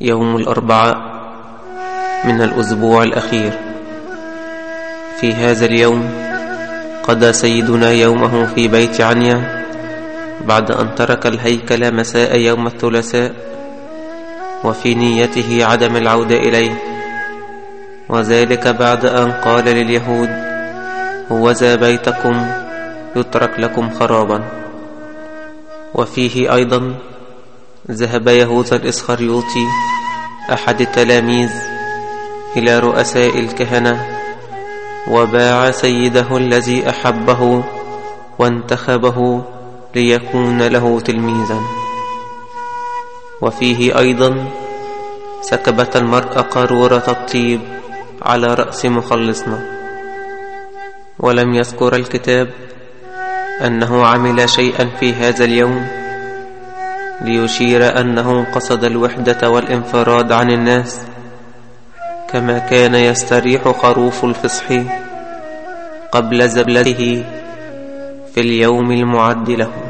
يوم الأربعاء من الأسبوع الأخير. في هذا اليوم قضى سيدنا يومه في بيت عنيا بعد أن ترك الهيكل مساء يوم الثلاثاء وفي نيته عدم العودة إليه. وذلك بعد أن قال لليهود هوذا بيتكم يترك لكم خرابا. وفيه أيضا ذهب يهوذا الإسخريوطي أحد التلاميذ إلى رؤساء الكهنة وباع سيده الذي أحبه وانتخبه ليكون له تلميذا. وفيه أيضا سكبت المرأة قارورة الطيب على رأس مخلصنا. ولم يذكر الكتاب أنه عمل شيئا في هذا اليوم ليشير أنه قصد الوحدة والانفراد عن الناس كما كان يستريح خروف الفصح قبل زبلته في اليوم المعد له.